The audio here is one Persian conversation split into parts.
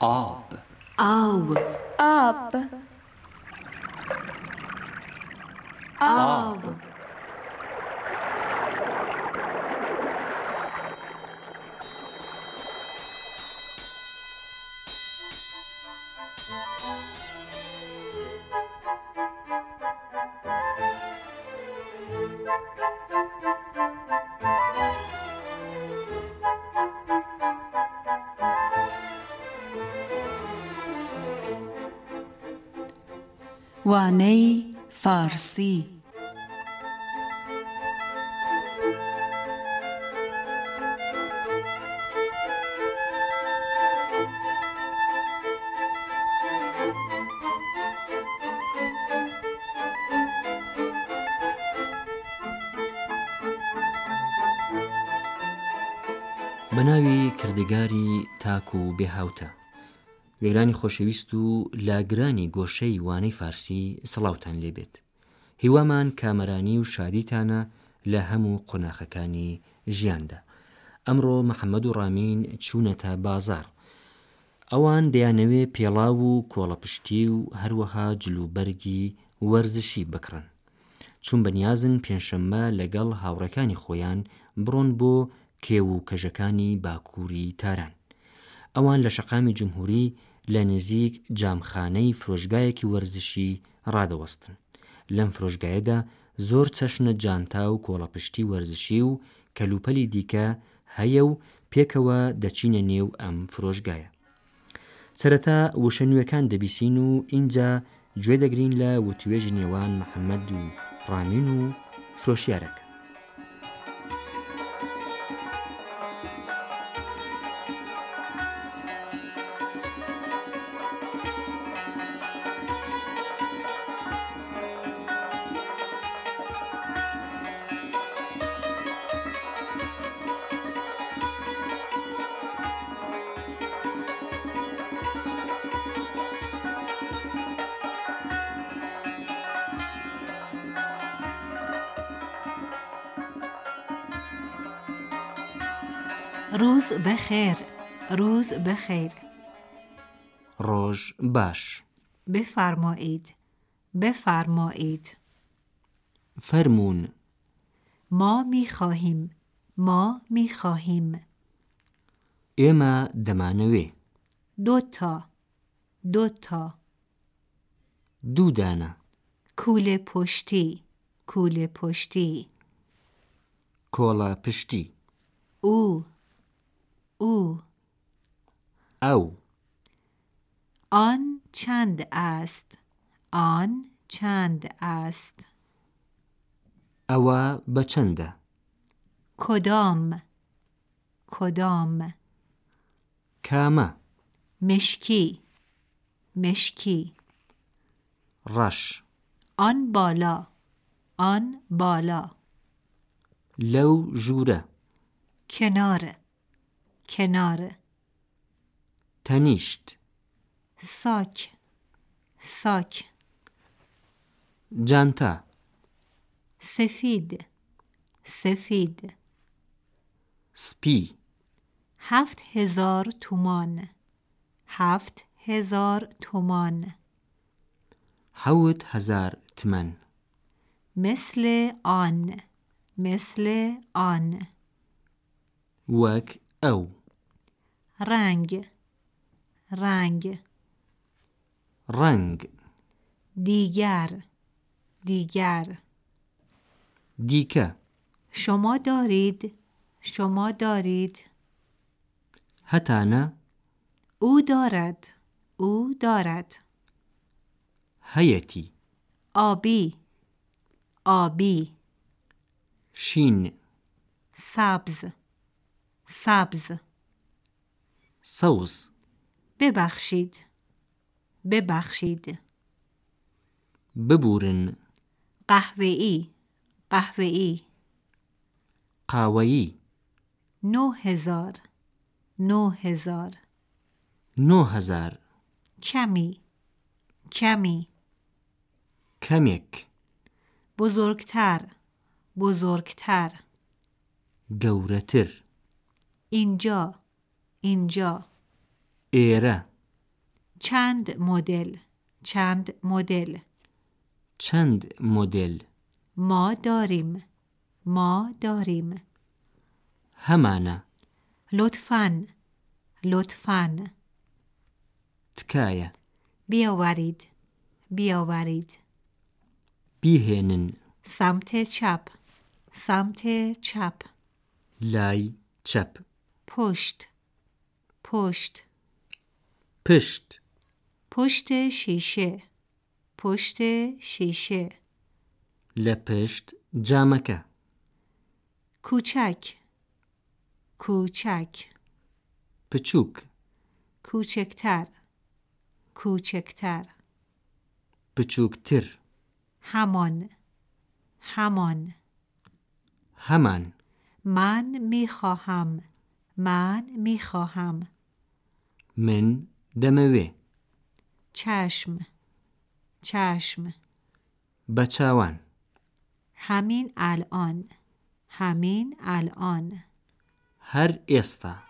Up. Up. Up. Up. آب وانەی فارسی. بە ناوی کردگاری تاک و بێهاوتە وێرانی خۆشەویست و لاگرانی گۆشەی وانەی فارسی سەڵاوتان لێبێت هیوامان کامەرانی و شادیتانە لە هەموو قۆناخەکانی ژیاندا. ئەمڕۆ محەممەد و ڕامین چوونەتە بازار. ئەوان دەیانەوێ پێڵاو و کۆڵەپشتی و هەروەها جلوبەرگی وەرزشی بکڕن. چون بەنیازن پێنجشەممە لەگەڵ هاوڕەکانی خۆیان بڕۆن بۆ کێو و کەژەکانی باکووری تاران. ئەوان لە شەقامی جمهوری لە نزیک جامخانەی فرۆژگایەکی وەرزشی ڕادەوەستن. لەم فرۆژگایەدا زۆر چەشنە جانتا و کۆڵەپشتی وەرزشی و کەلوپەلی دیکە هەیە و پێکەوە دەچینە نێو ئەم فرۆژگایە. سەرەتا وشە نوێەکان دەبیسین و اینجا گوێ دەگرین لە وتوێژی نێوان محەممەد و ڕامین و فرۆشیارەکە. روز بخیر روز بخیر. ڕۆژ باش بفرمایید بفرمایید. فەرمونون ما می خواهیم ما می خواهیم. ئێمە دەمانەوێ دو تا دو تا. دوو دانە کوله پشتی کوله پشتی. کۆڵە پشتی. او او. ئەو آن چند است؟ آن چند است؟ بە چەندە کدام؟ کدام؟ کامە مشکی. مشکی. ڕەش آن بالا. آن بالا. لەو ژوورە کنار. کنار تەنیشت ساک. ساک. جانتا سفید. سفید. سپی. هفت هزار تومان. هفت هزار تومان. حەوت هزار تمەن مثل آن. مثل آن. وەک ئەو رنگ. رنگ. ڕنگ دیگر. دیگر. دیکە شما دارید. شما دارید. هەتانە او دارد. او دارد. هەیەتی آبی. آبی. شین. سبز. سبز. سەوز ببخشید. ببخشید. ببورن. قهوه‌ای. قهوه‌ای. قاوەیی نه هزار نه هزار نۆ هزار کمی. کمی. کەمێک بزرگتر. بزرگتر. گەورەتر اینجا. اینجا. ئێرە چند مدل؟ چند مدل؟ چند مدل؟ ما داریم. ما داریم. همانه لطفاً. لطفاً. تکایە بیاورید. بیاورید. بیهێنن سمت چپ. سمت چپ. لای چەپ پشت. پشت. پشت. پشت شیشه. پشت شیشه. لە پشت جامەکە کوچک. کوچک. پچووک کوچکتر. کوچکتر. بچووکتر همان. همان. هەمان من می‌خواهم. من می‌خواهم. من دەمەوێ چشم. چشم. بە چاوان همین الان. همین الان. هەر ئێستا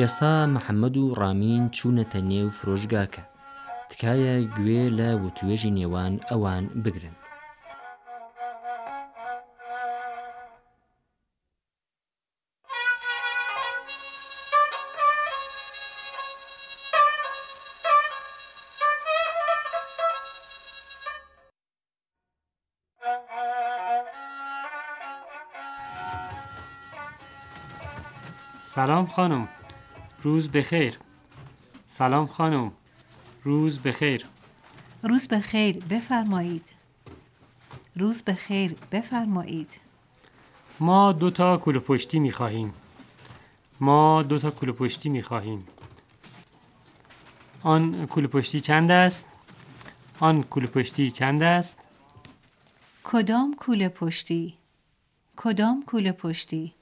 ئێستا محەممەد و ڕامین چوونەتە نێو فرۆژگاکە. تکایە گوێ لە وتوێژی نێوان ئەوان بگرن. سلام خانم. روز بخیر. سلام خانم. روز بخیر. روز بخیر بفرمایید. روز بخیر بفرمایید. ما دو تا کوله پشتی می خواهیم. ما دو تا کوله پشتی می خواهیم. آن کوله پشتی چند است؟ آن کوله پشتی چند است؟ کدام کوله پشتی؟ کدام کوله پشتی؟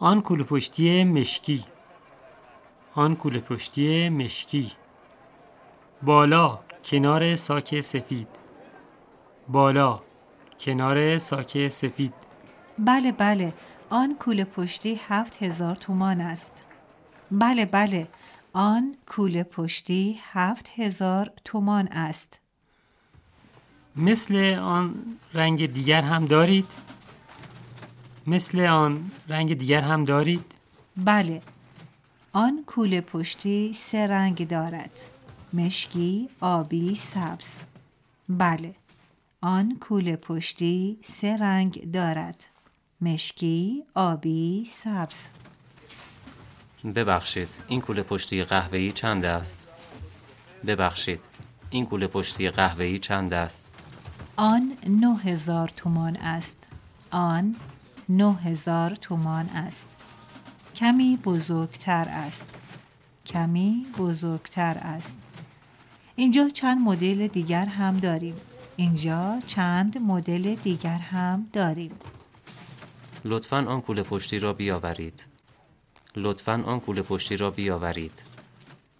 آن کوله پشتی مشکی. آن کوله پشتی مشکی. بالا کنار ساک سفید. بالا کنار ساک سفید. بله بله. آن کوله پشتی هفت هزار تومان است. بله بله. آن کوله پشتی هفت هزار تومان است. مثل آن رنگ دیگر هم دارید؟ مثل آن رنگ دیگر هم دارید؟ بله. آن کوله پشتی سه رنگ دارد. مشکی، آبی، سبز. بله. آن کوله پشتی سه رنگ دارد. مشکی، آبی، سبز. ببخشید این کوله پشتی قهوه‌ای چند است؟ ببخشید این کوله پشتی قهوه‌ای چند است؟ آن نه هزار تومان است. آن نه هزار تومان است. کمی بزرگتر است. کمی بزرگتر است. اینجا چند مدل دیگر هم داریم. اینجا چند مدل دیگر هم داریم. لطفا آن کوله پشتی را بیاورید. لطفا آن کوله پشتی را بیاورید.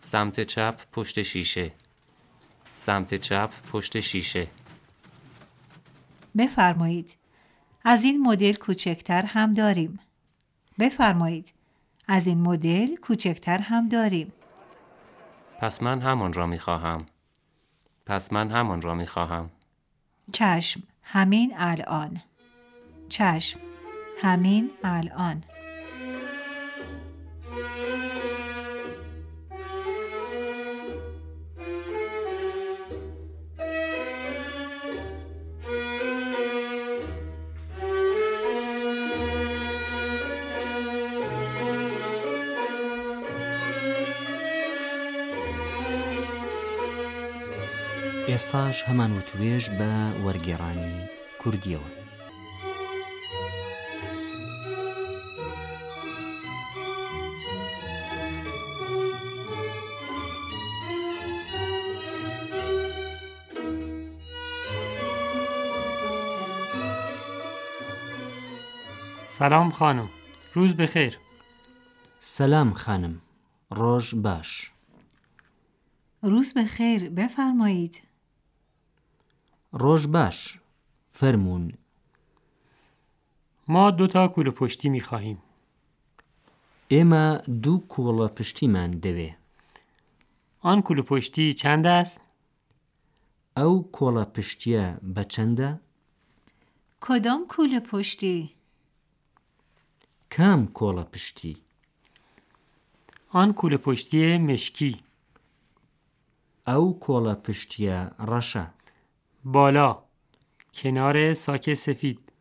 سمت چپ پشت شیشه. سمت چپ پشت شیشه. بفرمایید. از این مدل کوچکتر هم داریم. بفرمایید از این مدل کوچکتر هم داریم. پس من همان را می خواهم پس من همان را می خواهم چشم همین الان. چشم همین الان. ئێستاش هەمان وتوێژ بە وەرگێڕانی کوردیەوە. سلام خانم. ڕوز بخێر سەسلام خانم. ڕۆژ باش. ڕوز بەخێر بفەرمایید ڕۆژ باش فەرمونون ما دو تاکو لە پشتی میخواهیم ئێمە دوو کووڵە پشتیمان دەوێ ئەن کولە پشتی چەند است؟ ئەو کۆڵە پشتیە بە چەندە؟ کۆدام کولە پشتی؟ کام کۆڵە پشتی؟ ئەن کولە پشتیە مشکی ئەو کۆڵە پشتیە ڕەشە بالا کنار ساک سفید.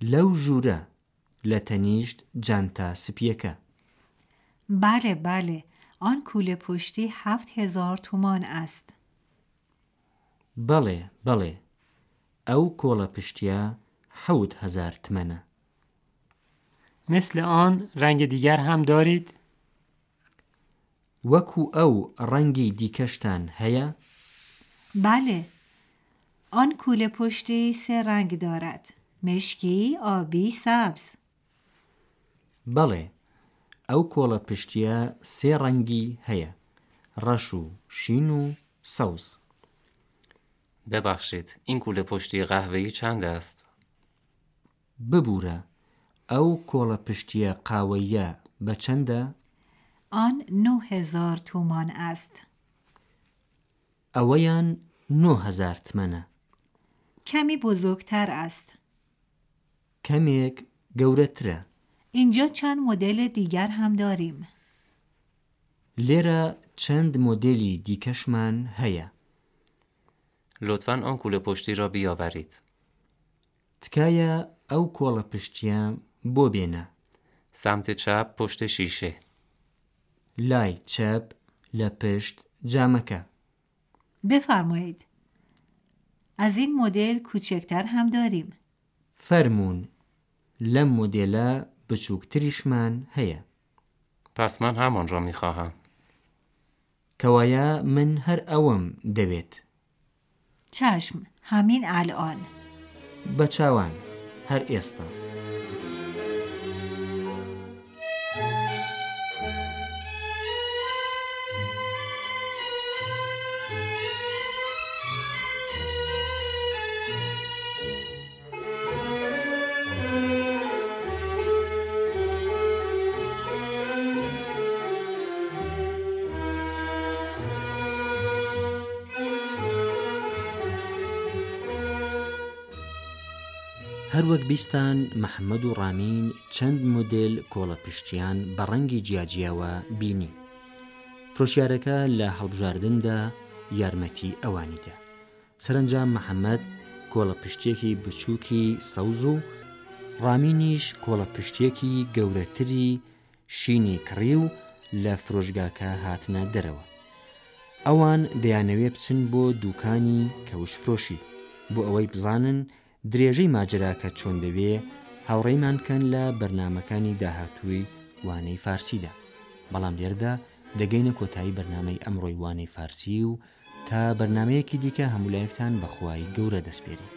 لو جوره لتنیشت جانتا سپیکه بله بله. آن کوله پشتی هفت هزار تومان است. بله بله. او کوله پشتیا حود هزار تمنه مثل آن رنگ دیگر هم دارید؟ وکو او رنگی دیکشتن هیا؟ بله. آن کوله پشتی سه رنگ دارد. مشکی، آبی، سبز. بەڵێ ئەو کۆڵە پشتیە سێ ڕەنگی هەیە ڕەش و شین و سەوز. ببەخشیت این کوولە پشتی قاهوەیی چند ئەست ببوورە ئەو کۆڵە پشتیە قاوەیە بە چەندە؟ آن 9هزار تومان ئەست ئەوەیان 9هزار تمەنە. کمی بزرگتر است. کمیک گورتره. اینجا چند مدل دیگر هم داریم. لیره چند مدلی دیکشمن هیا؟ لطفا آن کوله پشتی را بیاورید. تکایە ئەو کۆڵە پشتیان بۆ بێنە سمت چپ پشت شیشه. لای چەپ لە پشت جامەکە بفرمایید. از این مدل کوچکتر هم داریم. فەرمونون لەم مدێلە بچووکتریشمان هەیە پس من همان را می خواهم کەوایە من هەر ئەوەم دەوێت چشم همین الان. بە چاوان هەر هەروەک بیستان محەممەد و ڕامین چەند مدل کۆڵە پشتیان بە ڕەنگی جیاجیاوە بینی. فرۆشیارەکە لە هەڵبژاردندا یارمەتی ئەوانیدا سەرنجام محەممەد کۆڵە پشتێکی بچووکی سەوز و ڕامینیش کۆڵە پشتێکی گەورەتری شینی کڕی و لە فرۆژگاکە هاتنە دەرەوە. ئەوان دەیانەوێ بچن بۆ دوکانی کەوش فرۆشی بۆ ئەوەی بزانن درێژەی ماجراکە چۆن دەوێ هاوڕێیمان بکەن لە بەرنمەکانی داهاتووی وانەی فارسیدا بەڵام لێردا دەگەینە کۆتایی بەرنمەی ئەمڕۆی وانەی فارسی و تا بەرنمەیەکی دیکە هەمولایەکتان بەخوای گەورە دەستپێری.